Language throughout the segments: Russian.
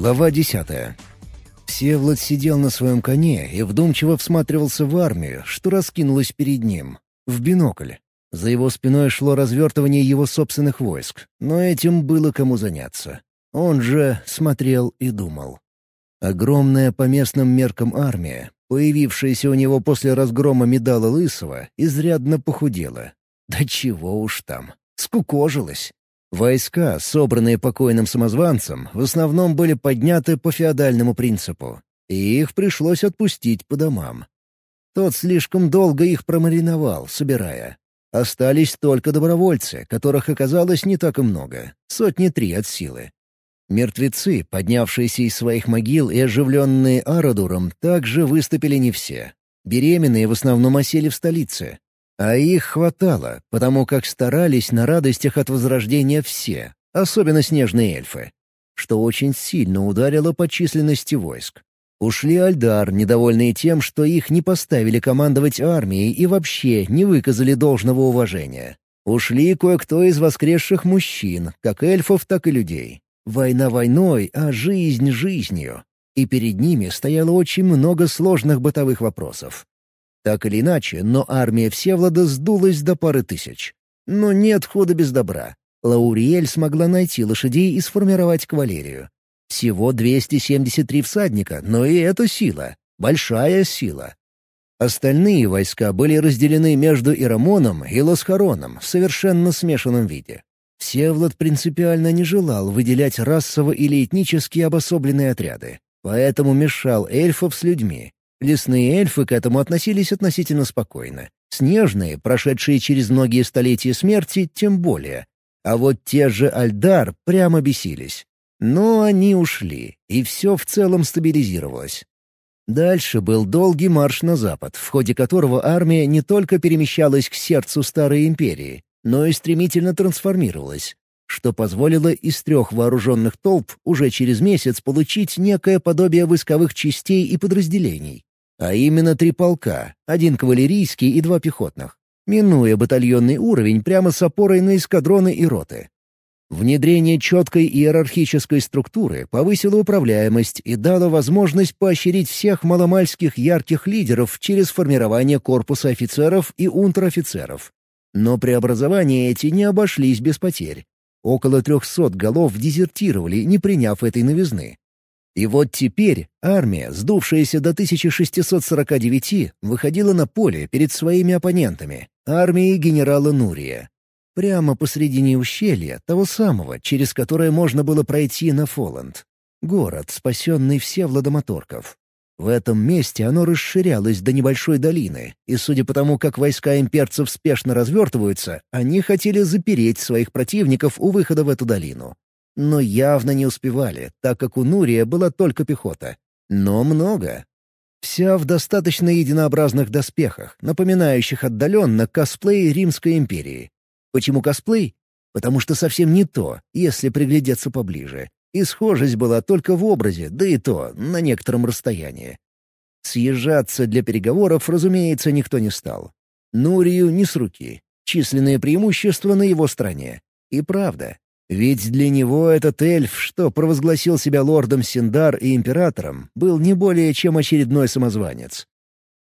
Глава десятая. Всеволод сидел на своем коне и вдумчиво всматривался в армию, что раскинулась перед ним, в бинокль. За его спиной шло развертывание его собственных войск, но этим было кому заняться. Он же смотрел и думал. Огромная по местным меркам армия, появившаяся у него после разгрома медала Лысого, изрядно похудела. Да чего уж там, скукожилась. Войска, собранные покойным самозванцем, в основном были подняты по феодальному принципу, и их пришлось отпустить по домам. Тот слишком долго их промариновал, собирая. Остались только добровольцы, которых оказалось не так и много, сотни три от силы. Мертвецы, поднявшиеся из своих могил и оживленные Арадуром, также выступили не все. Беременные в основном осели в столице. А их хватало, потому как старались на радостях от возрождения все, особенно снежные эльфы, что очень сильно ударило по численности войск. Ушли Альдар, недовольные тем, что их не поставили командовать армией и вообще не выказали должного уважения. Ушли кое-кто из воскресших мужчин, как эльфов, так и людей. Война войной, а жизнь жизнью. И перед ними стояло очень много сложных бытовых вопросов. Так или иначе, но армия Всевлада сдулась до пары тысяч. Но нет хода без добра. Лауриэль смогла найти лошадей и сформировать кавалерию. Всего 273 всадника, но и это сила. Большая сила. Остальные войска были разделены между Ирамоном и Лосхароном в совершенно смешанном виде. Всеволод принципиально не желал выделять расово или этнически обособленные отряды, поэтому мешал эльфов с людьми. Лесные эльфы к этому относились относительно спокойно. Снежные, прошедшие через многие столетия смерти, тем более. А вот те же Альдар прямо бесились. Но они ушли, и все в целом стабилизировалось. Дальше был долгий марш на запад, в ходе которого армия не только перемещалась к сердцу Старой Империи, но и стремительно трансформировалась, что позволило из трех вооруженных толп уже через месяц получить некое подобие войсковых частей и подразделений. А именно три полка, один кавалерийский и два пехотных, минуя батальонный уровень прямо с опорой на эскадроны и роты. Внедрение четкой иерархической структуры повысило управляемость и дало возможность поощрить всех маломальских ярких лидеров через формирование корпуса офицеров и унтер-офицеров, но преобразования эти не обошлись без потерь. Около трехсот голов дезертировали, не приняв этой новизны. И вот теперь армия, сдувшаяся до 1649, выходила на поле перед своими оппонентами, армией генерала Нурия. Прямо посредине ущелья, того самого, через которое можно было пройти на Фоланд. Город, спасенный Всевладом от орков. В этом месте оно расширялось до небольшой долины, и судя по тому, как войска имперцев спешно развертываются, они хотели запереть своих противников у выхода в эту долину. Но явно не успевали, так как у Нурия была только пехота. Но много. Вся в достаточно единообразных доспехах, напоминающих отдаленно косплей Римской империи. Почему косплей? Потому что совсем не то, если приглядеться поближе. И схожесть была только в образе, да и то на некотором расстоянии. Съезжаться для переговоров, разумеется, никто не стал. Нурию не с руки. Численные преимущества на его стороне. И правда. Ведь для него этот эльф, что провозгласил себя лордом Синдар и императором, был не более чем очередной самозванец.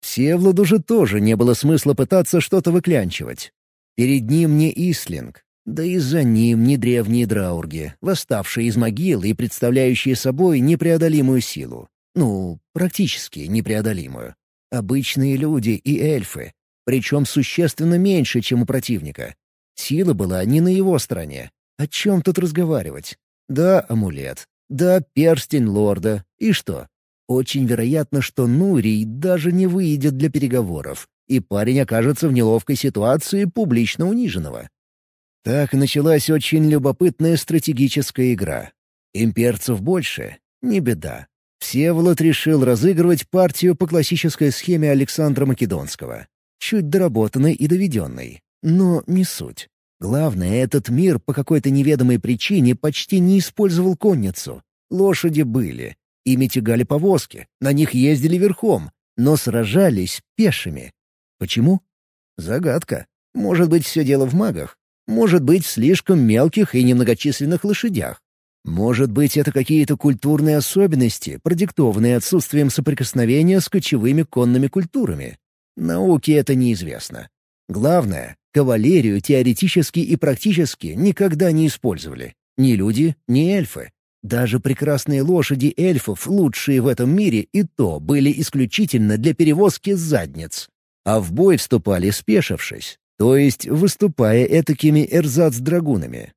Всевладу же тоже не было смысла пытаться что-то выклянчивать. Перед ним не Ислинг, да и за ним не древние драурги, восставшие из могил и представляющие собой непреодолимую силу. Ну, практически непреодолимую. Обычные люди и эльфы, причем существенно меньше, чем у противника. Сила была не на его стороне. О чем тут разговаривать? Да, амулет. Да, перстень лорда. И что? Очень вероятно, что Нурий даже не выйдет для переговоров, и парень окажется в неловкой ситуации публично униженного. Так началась очень любопытная стратегическая игра. Имперцев больше — не беда. Всеволод решил разыгрывать партию по классической схеме Александра Македонского. Чуть доработанной и доведенной. Но не суть. Главное, этот мир по какой-то неведомой причине почти не использовал конницу. Лошади были. Ими тягали повозки, на них ездили верхом, но сражались пешими. Почему? Загадка. Может быть, все дело в магах? Может быть, в слишком мелких и немногочисленных лошадях. Может быть, это какие-то культурные особенности, продиктованные отсутствием соприкосновения с кочевыми конными культурами. Науке это неизвестно. Главное, кавалерию теоретически и практически никогда не использовали. Ни люди, ни эльфы. Даже прекрасные лошади эльфов, лучшие в этом мире, и то были исключительно для перевозки задниц. А в бой вступали спешившись, то есть выступая этакими эрзац-драгунами.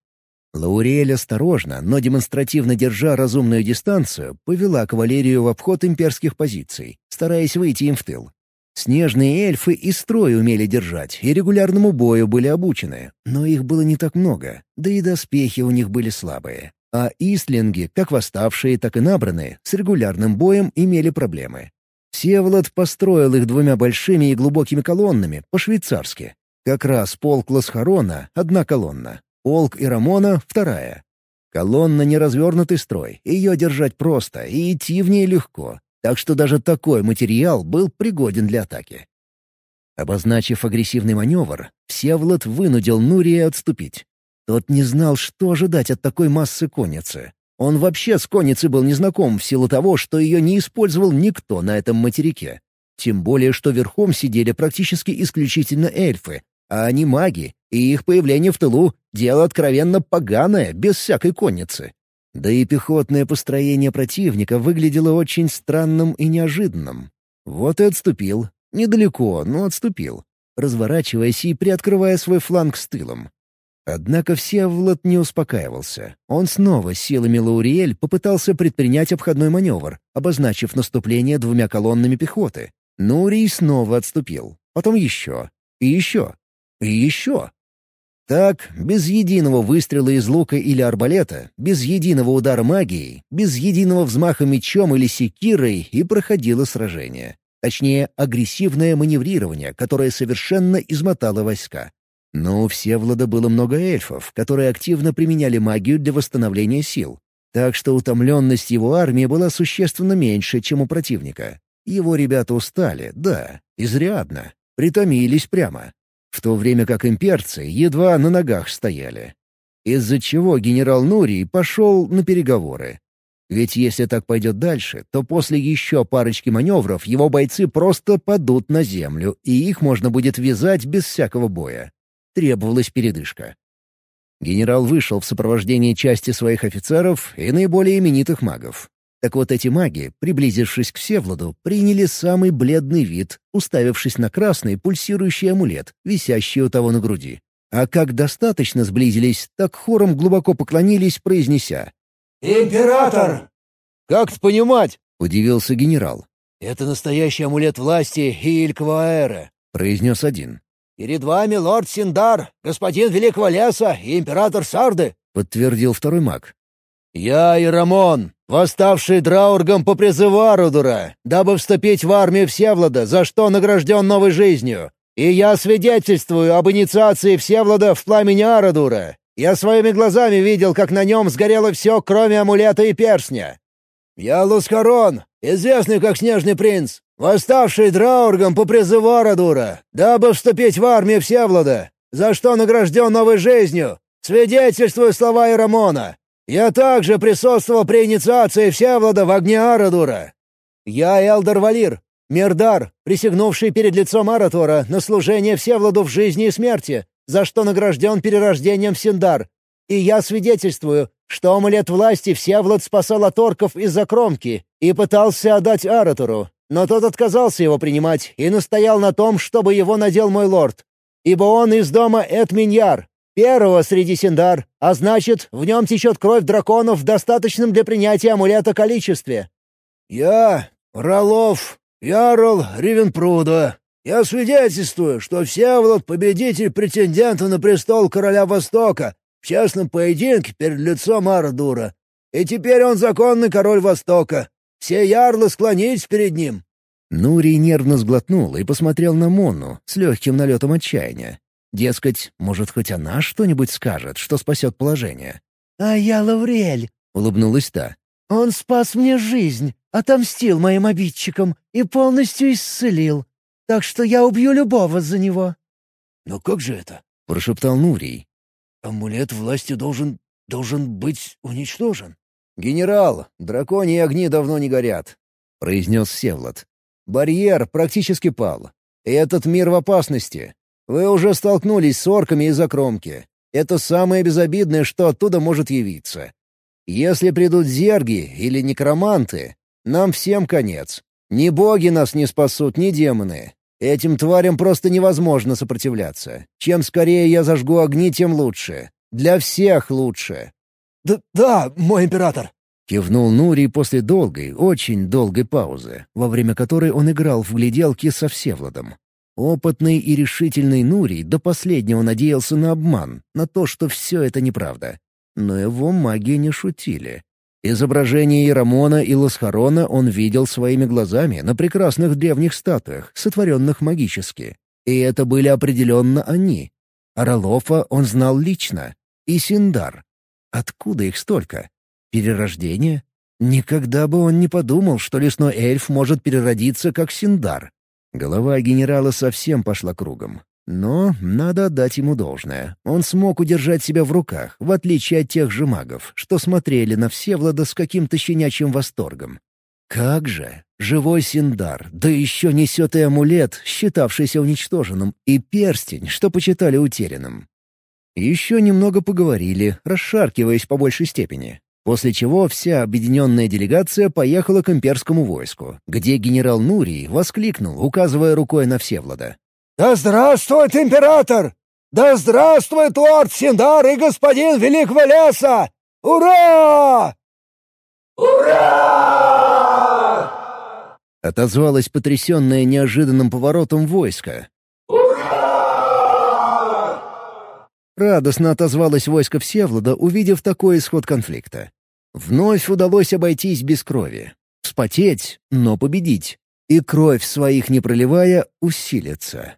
Лауриэль осторожно, но демонстративно держа разумную дистанцию, повела кавалерию в обход имперских позиций, стараясь выйти им в тыл. Снежные эльфы и строй умели держать, и регулярному бою были обучены, но их было не так много, да и доспехи у них были слабые. А истлинги, как восставшие, так и набранные, с регулярным боем имели проблемы. Всеволод построил их двумя большими и глубокими колоннами, по-швейцарски. Как раз полк Ласхарона — одна колонна, полк Ирамона — вторая. Колонна — неразвернутый строй, ее держать просто, и идти в ней легко, так что даже такой материал был пригоден для атаки. Обозначив агрессивный маневр, Всеволод вынудил Нурия отступить. Тот не знал, что ожидать от такой массы конницы. Он вообще с конницей был незнаком в силу того, что ее не использовал никто на этом материке. Тем более, что верхом сидели практически исключительно эльфы, а они маги, и их появление в тылу — дело откровенно поганое, без всякой конницы. Да и пехотное построение противника выглядело очень странным и неожиданным. Вот и отступил. Недалеко, но отступил, разворачиваясь и приоткрывая свой фланг с тылом. Однако Всеволод не успокаивался. Он снова силами Лауриэль попытался предпринять обходной маневр, обозначив наступление двумя колоннами пехоты. Нурий снова отступил. Потом еще. И еще. И еще. Так, без единого выстрела из лука или арбалета, без единого удара магией, без единого взмаха мечом или секирой и проходило сражение. Точнее, агрессивное маневрирование, которое совершенно измотало войска. Но у Всевлада было много эльфов, которые активно применяли магию для восстановления сил. Так что утомленность его армии была существенно меньше, чем у противника. Его ребята устали, да, изрядно. Притомились прямо в то время как имперцы едва на ногах стояли. Из-за чего генерал Нурий пошел на переговоры. Ведь если так пойдет дальше, то после еще парочки маневров его бойцы просто падут на землю, и их можно будет вязать без всякого боя. Требовалась передышка. Генерал вышел в сопровождении части своих офицеров и наиболее именитых магов. Так вот эти маги, приблизившись к Севладу, приняли самый бледный вид, уставившись на красный пульсирующий амулет, висящий у того на груди. А как достаточно сблизились, так хором глубоко поклонились, произнеся «Император!» «Как это понимать?» — удивился генерал. «Это настоящий амулет власти Илькового Аэра», — произнес один. «Перед вами лорд Синдар, господин Великого Леса и император Сарды», — подтвердил второй маг. «Я и Рамон, восставший Драургом по призыву Арудура, дабы вступить в армию Всевлада, за что награжден новой жизнью. И я свидетельствую об инициации Всевлада в пламени Арудура. Я своими глазами видел, как на нем сгорело все, кроме амулета и перстня. Я Лускарон, известный как Снежный Принц, восставший Драургом по призыву Арадура, дабы вступить в армию Всевлада, за что награжден новой жизнью. Свидетельствую слова Ирамона. Я также присутствовал при инициации Всевлада в огне Арадура. Я Элдор Валир, Мирдар, присягнувший перед лицом Аратора на служение Всевладу в жизни и смерти, за что награжден перерождением Синдар. И я свидетельствую, что амулет власти Всевлад спасал от орков из-за кромки и пытался отдать Аратору, но тот отказался его принимать и настоял на том, чтобы его надел мой лорд, ибо он из дома Эдминьяр, Первого среди Синдар, а значит, в нем течет кровь драконов в достаточном для принятия амулета количестве. Я, Ролов, Ярл Ривенпруда, я свидетельствую, что Всеволод — победитель претендента на престол Короля Востока в честном поединке перед лицом Ардура. И теперь он законный король Востока. Все ярлы склонились перед ним». Нурий нервно сглотнул и посмотрел на Монну с легким налетом отчаяния. Дескать, может, хоть она что-нибудь скажет, что спасет положение. «А я Лавриэль», — улыбнулась та. «Он спас мне жизнь, отомстил моим обидчикам и полностью исцелил. Так что я убью любого за него». «Но как же это?» — прошептал Нурий. «Амулет власти должен должен быть уничтожен. «Генерал, драконьи огни давно не горят», — произнес Севлад. «Барьер практически пал. Этот мир в опасности. Вы уже столкнулись с орками из-за кромки. Это самое безобидное, что оттуда может явиться. Если придут зерги или некроманты, нам всем конец. Ни боги нас не спасут, ни демоны. Этим тварям просто невозможно сопротивляться. Чем скорее я зажгу огни, тем лучше. Для всех лучше. «Да, да, мой император!» — кивнул Нурий после долгой, очень долгой паузы, во время которой он играл в гляделки со Всевладом. Опытный и решительный Нурий до последнего надеялся на обман, на то, что все это неправда. Но его маги не шутили. Изображение Иерамона и Ласхарона он видел своими глазами на прекрасных древних статуях, сотворенных магически. И это были определенно они. Аралофа он знал лично. И Синдар. Откуда их столько? Перерождение? Никогда бы он не подумал, что лесной эльф может переродиться как Синдар. Голова генерала совсем пошла кругом. Но надо отдать ему должное. Он смог удержать себя в руках, в отличие от тех же магов, что смотрели на Всевлада с каким-то щенячьим восторгом. Как же! Живой Синдар, да еще несет и амулет, считавшийся уничтоженным, и перстень, что почитали утерянным. Еще немного поговорили, расшаркиваясь по большей степени. После чего вся объединенная делегация поехала к имперскому войску, где генерал Нурий воскликнул, указывая рукой на Всевлада. «Да здравствует император! Да здравствует лорд Синдар и господин Великого Леса! Ура!» «Ура!» — отозвалось потрясенное неожиданным поворотом войско. «Ура!» Радостно отозвалось войско Всевлада, увидев такой исход конфликта. Вновь удалось обойтись без крови. Вспотеть, но победить. И кровь своих не проливая, усилиться.